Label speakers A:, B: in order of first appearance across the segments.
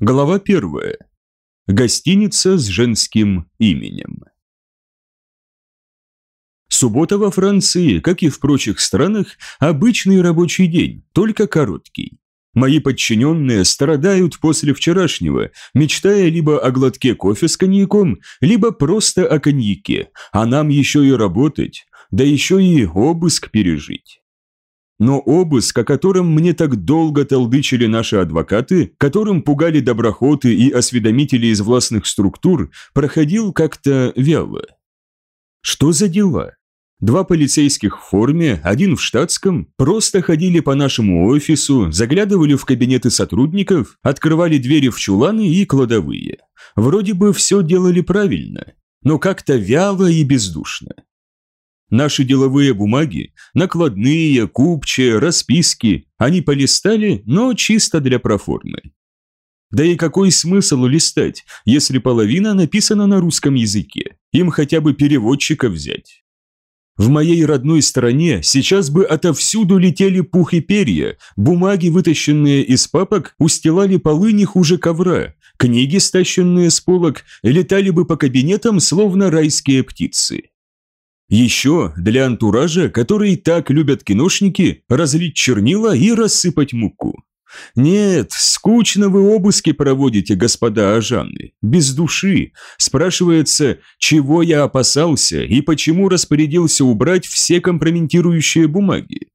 A: Глава первая. Гостиница с женским именем. Суббота во Франции, как и в прочих странах, обычный рабочий день, только короткий. Мои подчиненные страдают после вчерашнего, мечтая либо о глотке кофе с коньяком, либо просто о коньяке, а нам еще и работать, да еще и обыск пережить. Но обыск, о котором мне так долго толдычили наши адвокаты, которым пугали доброхоты и осведомители из властных структур, проходил как-то вяло. Что за дела? Два полицейских в форме, один в штатском, просто ходили по нашему офису, заглядывали в кабинеты сотрудников, открывали двери в чуланы и кладовые. Вроде бы все делали правильно, но как-то вяло и бездушно. Наши деловые бумаги, накладные, купчие, расписки, они полистали, но чисто для проформы. Да и какой смысл листать, если половина написана на русском языке? Им хотя бы переводчика взять. В моей родной стране сейчас бы отовсюду летели пух и перья, бумаги, вытащенные из папок, устилали полы не хуже ковра, книги, стащенные с полок, летали бы по кабинетам, словно райские птицы. Еще для антуража, который так любят киношники, разлить чернила и рассыпать муку. Нет, скучно вы обыски проводите, господа Ажанны, без души. Спрашивается, чего я опасался и почему распорядился убрать все компрометирующие бумаги.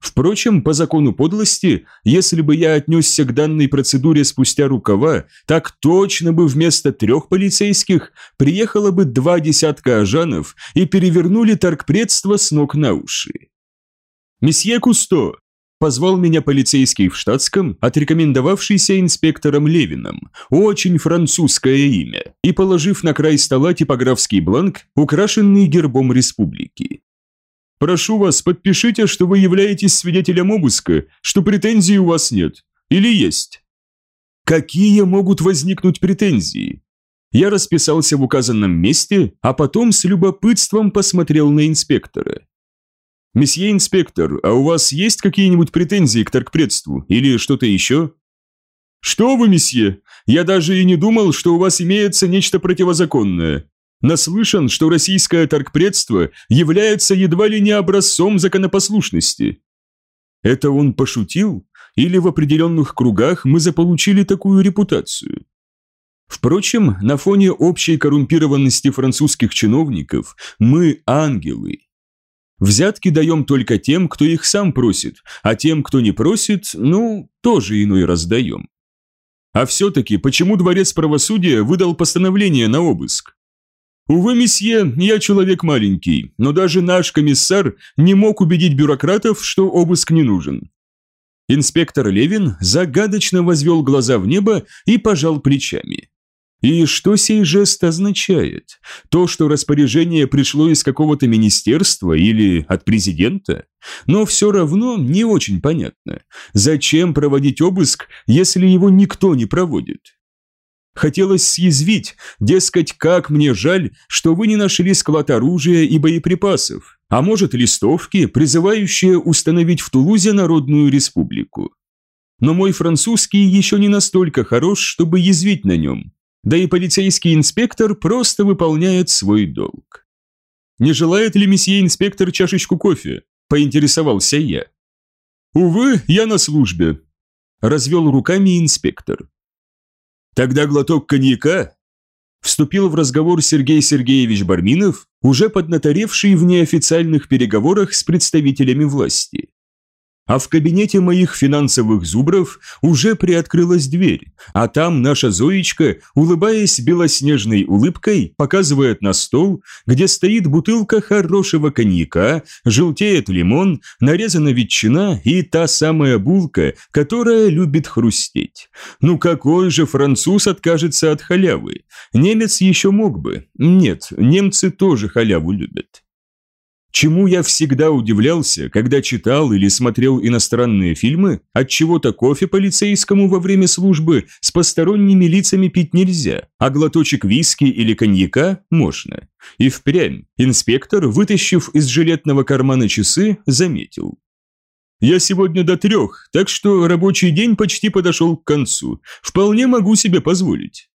A: Впрочем, по закону подлости, если бы я отнесся к данной процедуре спустя рукава, так точно бы вместо трех полицейских приехало бы два десятка ажанов и перевернули торгпредство с ног на уши. «Месье Кусто!» – позвал меня полицейский в штатском, отрекомендовавшийся инспектором Левином, очень французское имя, и положив на край стола типографский бланк, украшенный гербом республики. Прошу вас, подпишите, что вы являетесь свидетелем обыска, что претензий у вас нет. Или есть? Какие могут возникнуть претензии? Я расписался в указанном месте, а потом с любопытством посмотрел на инспектора. «Месье инспектор, а у вас есть какие-нибудь претензии к торгпредству или что-то еще?» «Что вы, месье? Я даже и не думал, что у вас имеется нечто противозаконное. Наслышан, что российское торгпредство является едва ли не образцом законопослушности. Это он пошутил? Или в определенных кругах мы заполучили такую репутацию? Впрочем, на фоне общей коррумпированности французских чиновников мы ангелы. Взятки даем только тем, кто их сам просит, а тем, кто не просит, ну, тоже иной раз даем. А все-таки, почему Дворец правосудия выдал постановление на обыск? Увы, месье, я человек маленький, но даже наш комиссар не мог убедить бюрократов, что обыск не нужен. Инспектор Левин загадочно возвел глаза в небо и пожал плечами. И что сей жест означает? То, что распоряжение пришло из какого-то министерства или от президента? Но все равно не очень понятно. Зачем проводить обыск, если его никто не проводит? Хотелось съязвить, дескать, как мне жаль, что вы не нашли склад оружия и боеприпасов, а может листовки, призывающие установить в Тулузе Народную Республику. Но мой французский еще не настолько хорош, чтобы язвить на нем, да и полицейский инспектор просто выполняет свой долг. «Не желает ли месье инспектор чашечку кофе?» – поинтересовался я. «Увы, я на службе», – развел руками инспектор. Тогда глоток коньяка? Вступил в разговор Сергей Сергеевич Барминов, уже поднаторевший в неофициальных переговорах с представителями власти а в кабинете моих финансовых зубров уже приоткрылась дверь, а там наша Зоечка, улыбаясь белоснежной улыбкой, показывает на стол, где стоит бутылка хорошего коньяка, желтеет лимон, нарезана ветчина и та самая булка, которая любит хрустеть. Ну какой же француз откажется от халявы? Немец еще мог бы. Нет, немцы тоже халяву любят. Чему я всегда удивлялся, когда читал или смотрел иностранные фильмы, от чего-то кофе полицейскому во время службы с посторонними лицами пить нельзя, а глоточек виски или коньяка можно. И впрямь инспектор, вытащив из жилетного кармана часы, заметил. Я сегодня до трех, так что рабочий день почти подошел к концу. Вполне могу себе позволить».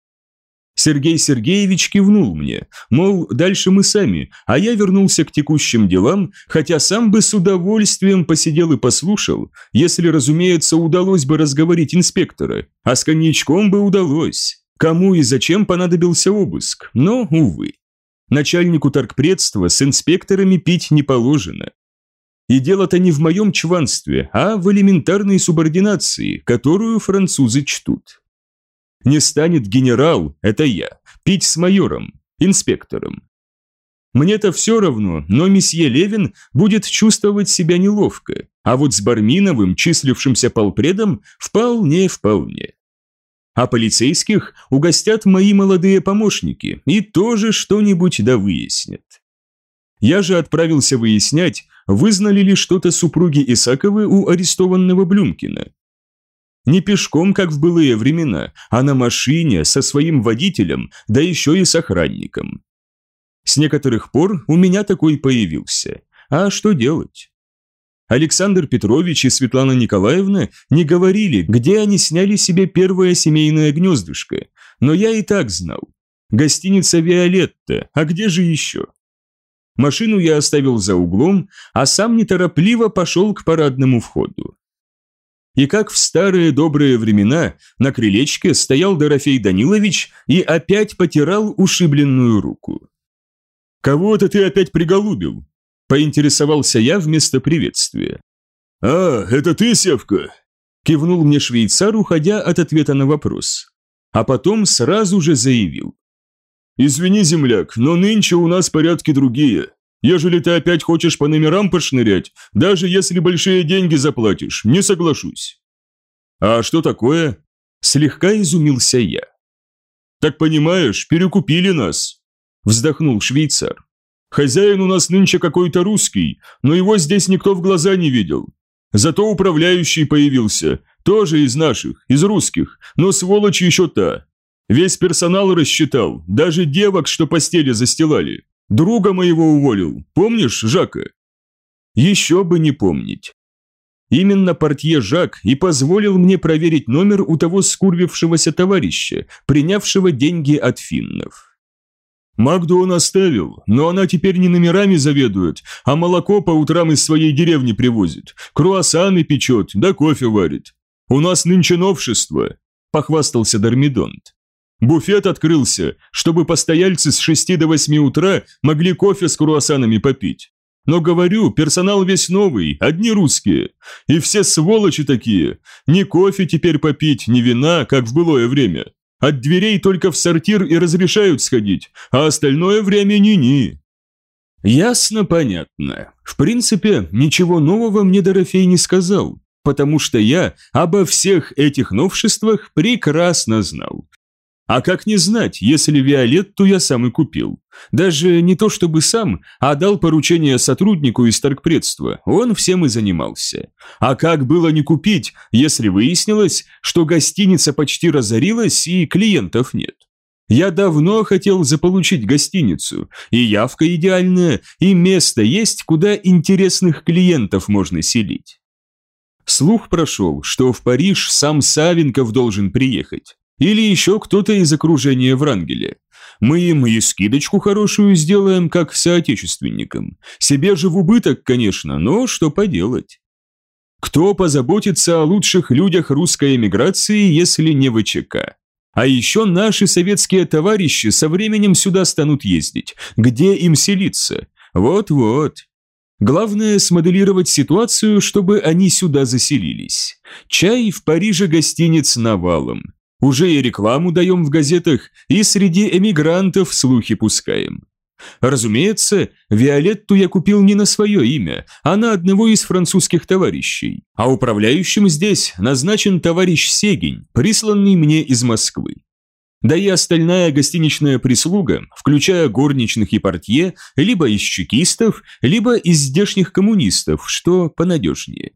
A: Сергей Сергеевич кивнул мне, мол, дальше мы сами, а я вернулся к текущим делам, хотя сам бы с удовольствием посидел и послушал, если, разумеется, удалось бы разговорить инспектора, а с коньячком бы удалось. Кому и зачем понадобился обыск, но, увы. Начальнику торгпредства с инспекторами пить не положено. И дело-то не в моем чванстве, а в элементарной субординации, которую французы чтут. Не станет генерал, это я, пить с майором, инспектором. Мне-то все равно, но месье Левин будет чувствовать себя неловко, а вот с Барминовым, числившимся полпредом, вполне-вполне. А полицейских угостят мои молодые помощники и тоже что-нибудь да выяснят. Я же отправился выяснять, вызнали ли что-то супруги Исаковы у арестованного Блюмкина. Не пешком, как в былые времена, а на машине со своим водителем, да еще и с охранником. С некоторых пор у меня такой появился. А что делать? Александр Петрович и Светлана Николаевна не говорили, где они сняли себе первое семейное гнездышко, но я и так знал. Гостиница «Виолетта», а где же еще? Машину я оставил за углом, а сам неторопливо пошел к парадному входу. И как в старые добрые времена на крылечке стоял Дорофей Данилович и опять потирал ушибленную руку. «Кого-то ты опять приголубил?» – поинтересовался я вместо приветствия. «А, это ты, Севка?» – кивнул мне швейцар, уходя от ответа на вопрос. А потом сразу же заявил. «Извини, земляк, но нынче у нас порядки другие. Ежели ты опять хочешь по номерам пошнырять, даже если большие деньги заплатишь, не соглашусь». «А что такое?» Слегка изумился я. «Так понимаешь, перекупили нас», – вздохнул швейцар. «Хозяин у нас нынче какой-то русский, но его здесь никто в глаза не видел. Зато управляющий появился, тоже из наших, из русских, но сволочь еще та. Весь персонал рассчитал, даже девок, что постели застилали. Друга моего уволил, помнишь, Жака?» Еще бы не помнить. Именно портье Жак и позволил мне проверить номер у того скурвившегося товарища, принявшего деньги от финнов. Магду он оставил, но она теперь не номерами заведует, а молоко по утрам из своей деревни привозит, круассаны печет, да кофе варит. У нас нынче новшество, похвастался Дармидонт. Буфет открылся, чтобы постояльцы с 6 до 8 утра могли кофе с круассанами попить. Но говорю, персонал весь новый, одни русские. И все сволочи такие. Ни кофе теперь попить, ни вина, как в былое время. От дверей только в сортир и разрешают сходить, а остальное время ни-ни. Ясно, понятно. В принципе, ничего нового мне Дорофей не сказал, потому что я обо всех этих новшествах прекрасно знал. А как не знать, если Виолетту я сам и купил? Даже не то чтобы сам, а дал поручение сотруднику из торгпредства, он всем и занимался. А как было не купить, если выяснилось, что гостиница почти разорилась и клиентов нет? Я давно хотел заполучить гостиницу, и явка идеальная, и место есть, куда интересных клиентов можно селить. Слух прошел, что в Париж сам Савенков должен приехать. Или еще кто-то из окружения Врангеля. Мы им и скидочку хорошую сделаем, как соотечественникам. Себе же в убыток, конечно, но что поделать. Кто позаботится о лучших людях русской эмиграции, если не ВЧК? А еще наши советские товарищи со временем сюда станут ездить. Где им селиться? Вот-вот. Главное смоделировать ситуацию, чтобы они сюда заселились. Чай в Париже гостиниц навалом. Уже и рекламу даем в газетах, и среди эмигрантов слухи пускаем. Разумеется, Виолетту я купил не на свое имя, а на одного из французских товарищей, а управляющим здесь назначен товарищ Сегень, присланный мне из Москвы. Да и остальная гостиничная прислуга, включая горничных и портье, либо из чекистов, либо из здешних коммунистов, что понадежнее.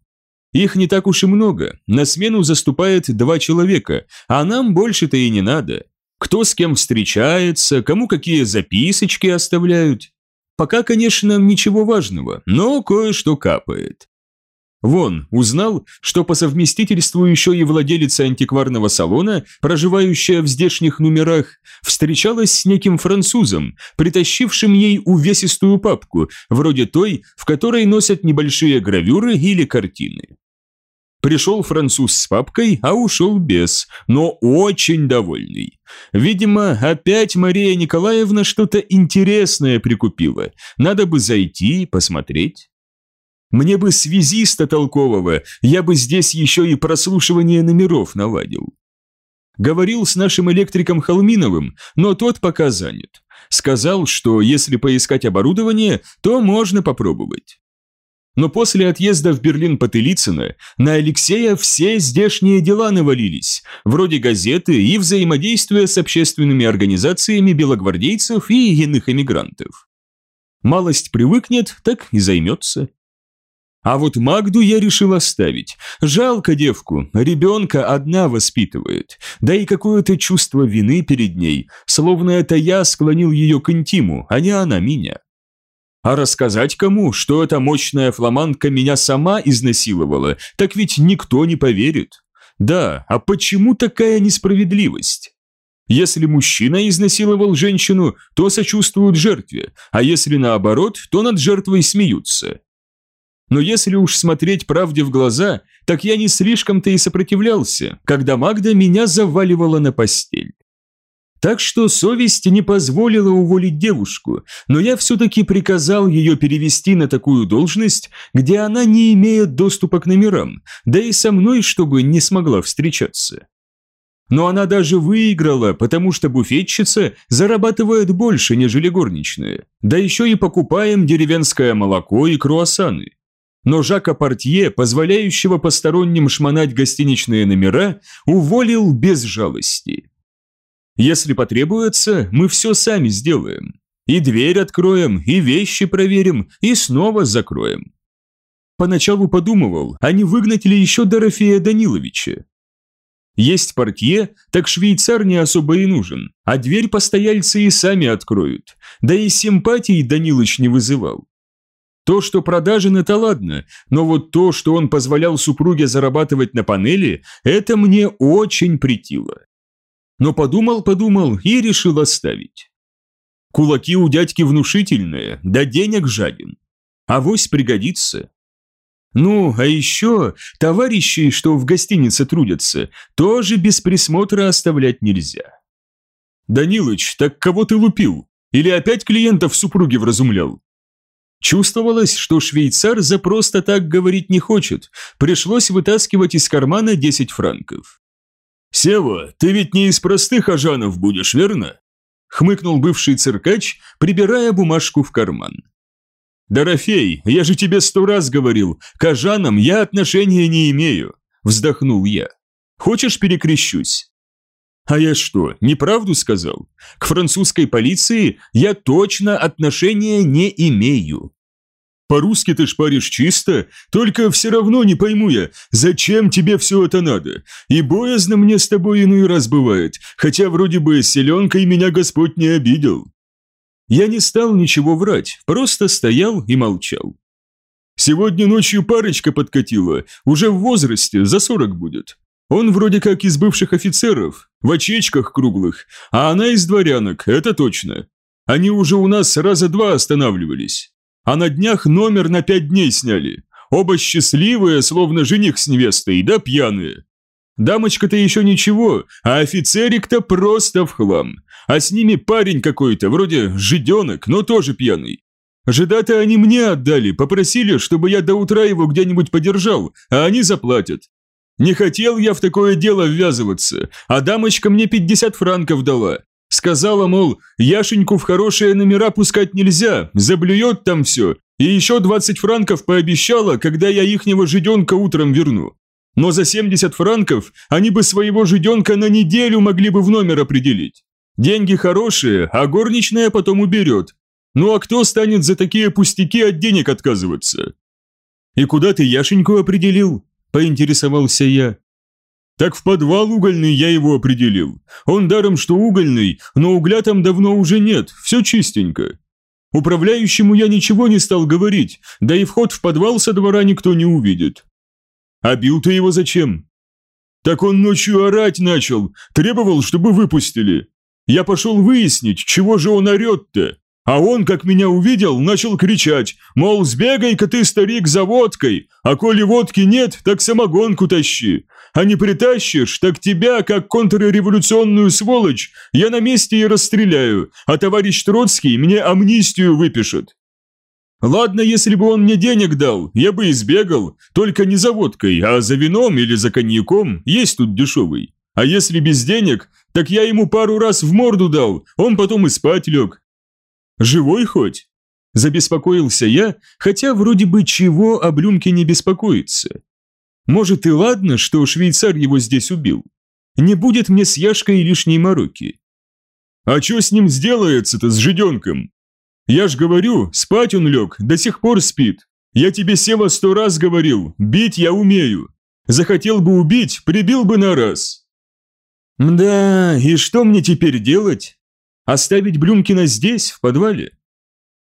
A: Их не так уж и много, на смену заступает два человека, а нам больше-то и не надо. Кто с кем встречается, кому какие записочки оставляют. Пока, конечно, ничего важного, но кое-что капает. Вон, узнал, что по совместительству еще и владелица антикварного салона, проживающая в здешних номерах, встречалась с неким французом, притащившим ей увесистую папку, вроде той, в которой носят небольшие гравюры или картины. Пришел француз с папкой, а ушел без, но очень довольный. Видимо, опять Мария Николаевна что-то интересное прикупила. Надо бы зайти, посмотреть. Мне бы связиста толкового, я бы здесь еще и прослушивание номеров наладил. Говорил с нашим электриком Холминовым, но тот пока занят. Сказал, что если поискать оборудование, то можно попробовать. Но после отъезда в Берлин Потылицына на Алексея все здешние дела навалились, вроде газеты и взаимодействия с общественными организациями белогвардейцев и иных эмигрантов. Малость привыкнет, так и займется. А вот Магду я решил оставить. Жалко девку, ребенка одна воспитывает. Да и какое-то чувство вины перед ней, словно это я склонил ее к интиму, а не она меня. А рассказать кому, что эта мощная фламандка меня сама изнасиловала, так ведь никто не поверит. Да, а почему такая несправедливость? Если мужчина изнасиловал женщину, то сочувствуют жертве, а если наоборот, то над жертвой смеются. Но если уж смотреть правде в глаза, так я не слишком-то и сопротивлялся, когда Магда меня заваливала на постель. Так что совесть не позволила уволить девушку, но я все-таки приказал ее перевести на такую должность, где она не имеет доступа к номерам, да и со мной, чтобы не смогла встречаться. Но она даже выиграла, потому что буфетчица зарабатывает больше, нежели горничная. Да еще и покупаем деревенское молоко и круассаны но Жака Портье, позволяющего посторонним шмонать гостиничные номера, уволил без жалости. Если потребуется, мы все сами сделаем. И дверь откроем, и вещи проверим, и снова закроем. Поначалу подумывал, а не выгнать ли еще Дорофея Даниловича. Есть портье, так швейцар не особо и нужен, а дверь постояльцы и сами откроют, да и симпатий Данилыч не вызывал. То, что продажен, это ладно, но вот то, что он позволял супруге зарабатывать на панели, это мне очень притило. Но подумал-подумал и решил оставить. Кулаки у дядьки внушительные, да денег жаден. Авось пригодится. Ну, а еще товарищей, что в гостинице трудятся, тоже без присмотра оставлять нельзя. «Данилыч, так кого ты лупил? Или опять клиентов супруги вразумлял?» Чувствовалось, что швейцар за просто так говорить не хочет, пришлось вытаскивать из кармана 10 франков. «Сева, ты ведь не из простых ажанов будешь, верно?» хмыкнул бывший циркач, прибирая бумажку в карман. «Дорофей, я же тебе сто раз говорил, к ажанам я отношения не имею», вздохнул я. «Хочешь перекрещусь?» А я что, неправду сказал? К французской полиции я точно отношения не имею. По-русски ты шпаришь чисто, только все равно не пойму я, зачем тебе все это надо. И боязно мне с тобой иной раз бывает, хотя вроде бы селенкой меня Господь не обидел. Я не стал ничего врать, просто стоял и молчал. Сегодня ночью парочка подкатила, уже в возрасте, за сорок будет. Он вроде как из бывших офицеров, в очечках круглых, а она из дворянок, это точно. Они уже у нас раза два останавливались. А на днях номер на пять дней сняли. Оба счастливые, словно жених с невестой, да пьяные. Дамочка-то еще ничего, а офицерик-то просто в хлам. А с ними парень какой-то, вроде жиденок, но тоже пьяный. Жида-то они мне отдали, попросили, чтобы я до утра его где-нибудь подержал, а они заплатят. Не хотел я в такое дело ввязываться, а дамочка мне 50 франков дала. Сказала, мол, Яшеньку в хорошие номера пускать нельзя, заблюет там все, и еще 20 франков пообещала, когда я ихнего жиденка утром верну. Но за 70 франков они бы своего жиденка на неделю могли бы в номер определить. Деньги хорошие, а горничная потом уберет. Ну а кто станет за такие пустяки от денег отказываться? И куда ты Яшеньку определил? – поинтересовался я. «Так в подвал угольный я его определил. Он даром, что угольный, но угля там давно уже нет, все чистенько». Управляющему я ничего не стал говорить, да и вход в подвал со двора никто не увидит. А бил ты его зачем? Так он ночью орать начал, требовал, чтобы выпустили. Я пошел выяснить, чего же он орет-то. А он, как меня увидел, начал кричать, мол, сбегай-ка ты, старик, за водкой, а коли водки нет, так самогонку тащи. А не притащишь, так тебя, как контрреволюционную сволочь, я на месте и расстреляю, а товарищ Троцкий мне амнистию выпишет. Ладно, если бы он мне денег дал, я бы избегал, только не за водкой, а за вином или за коньяком, есть тут дешевый. А если без денег, так я ему пару раз в морду дал, он потом и спать лег, Живой хоть?» Забеспокоился я, хотя вроде бы чего об Люмке не беспокоиться. Может и ладно, что швейцар его здесь убил. Не будет мне с Яшкой лишней мороки. А что с ним сделается-то, с жиденком? Я ж говорю, спать он лег, до сих пор спит. Я тебе, Сева, сто раз говорил, бить я умею. Захотел бы убить, прибил бы на раз. Да, и что мне теперь делать? Оставить Блюмкина здесь, в подвале?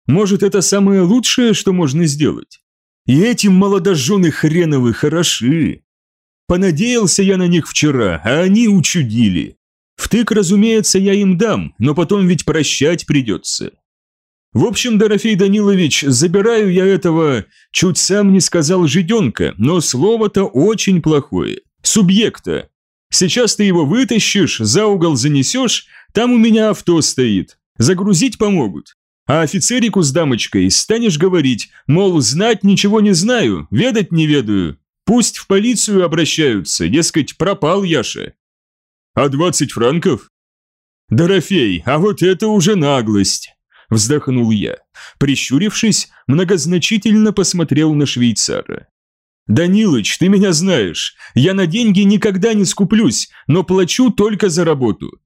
A: Может, это самое лучшее, что можно сделать? И эти молодожены хреновы хороши. Понадеялся я на них вчера, а они учудили. Втык, разумеется, я им дам, но потом ведь прощать придется. В общем, Дорофей Данилович, забираю я этого, чуть сам не сказал жиденка, но слово-то очень плохое. Субъекта. Сейчас ты его вытащишь, за угол занесешь, там у меня авто стоит. Загрузить помогут. А офицерику с дамочкой станешь говорить, мол, знать ничего не знаю, ведать не ведаю. Пусть в полицию обращаются, дескать, пропал Яша. А двадцать франков? Дорофей, а вот это уже наглость. Вздохнул я. Прищурившись, многозначительно посмотрел на швейцара. «Данилыч, ты меня знаешь. Я на деньги никогда не скуплюсь, но плачу только за работу.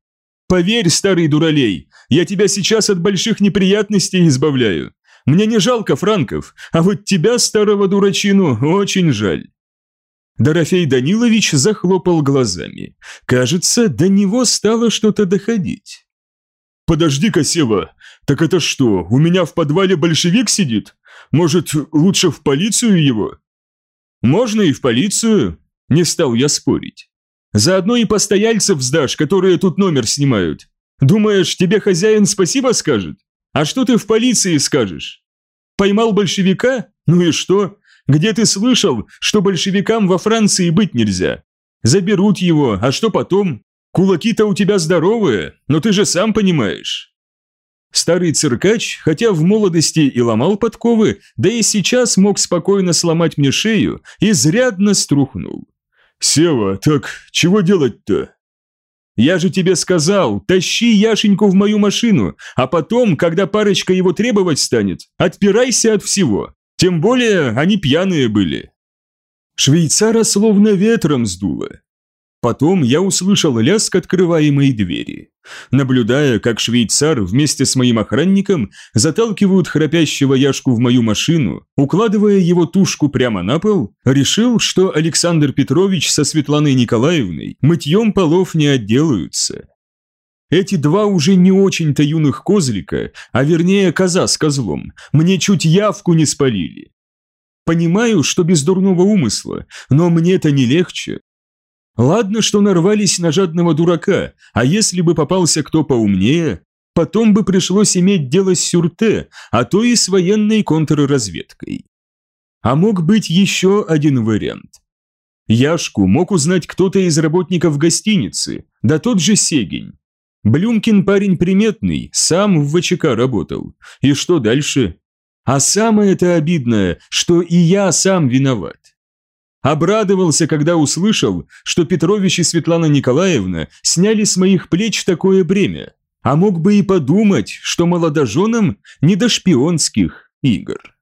A: Поверь, старый дуралей, я тебя сейчас от больших неприятностей избавляю. Мне не жалко франков, а вот тебя, старого дурачину, очень жаль». Дорофей Данилович захлопал глазами. Кажется, до него стало что-то доходить. «Подожди-ка, Сева, так это что, у меня в подвале большевик сидит? Может, лучше в полицию его?» «Можно и в полицию», – не стал я спорить. Заодно и постояльцев сдашь, которые тут номер снимают. Думаешь, тебе хозяин спасибо скажет? А что ты в полиции скажешь? Поймал большевика? Ну и что? Где ты слышал, что большевикам во Франции быть нельзя? Заберут его, а что потом? Кулаки-то у тебя здоровые, но ты же сам понимаешь. Старый циркач, хотя в молодости и ломал подковы, да и сейчас мог спокойно сломать мне шею, изрядно струхнул. «Сева, так чего делать-то?» «Я же тебе сказал, тащи Яшеньку в мою машину, а потом, когда парочка его требовать станет, отпирайся от всего. Тем более они пьяные были». Швейцара словно ветром сдуло. Потом я услышал лязг открываемой двери. Наблюдая, как швейцар вместе с моим охранником заталкивают храпящего Яшку в мою машину, укладывая его тушку прямо на пол, решил, что Александр Петрович со Светланой Николаевной мытьем полов не отделаются. Эти два уже не очень-то юных козлика, а вернее коза с козлом, мне чуть явку не спалили. Понимаю, что без дурного умысла, но мне-то не легче. Ладно, что нарвались на жадного дурака, а если бы попался кто поумнее, потом бы пришлось иметь дело с Сюрте, а то и с военной контрразведкой. А мог быть еще один вариант. Яшку мог узнать кто-то из работников гостиницы, да тот же Сегень. Блюмкин парень приметный, сам в ВЧК работал. И что дальше? А самое-то обидное, что и я сам виноват. Обрадовался, когда услышал, что Петрович и Светлана Николаевна сняли с моих плеч такое бремя, а мог бы и подумать, что молодоженам не до шпионских игр.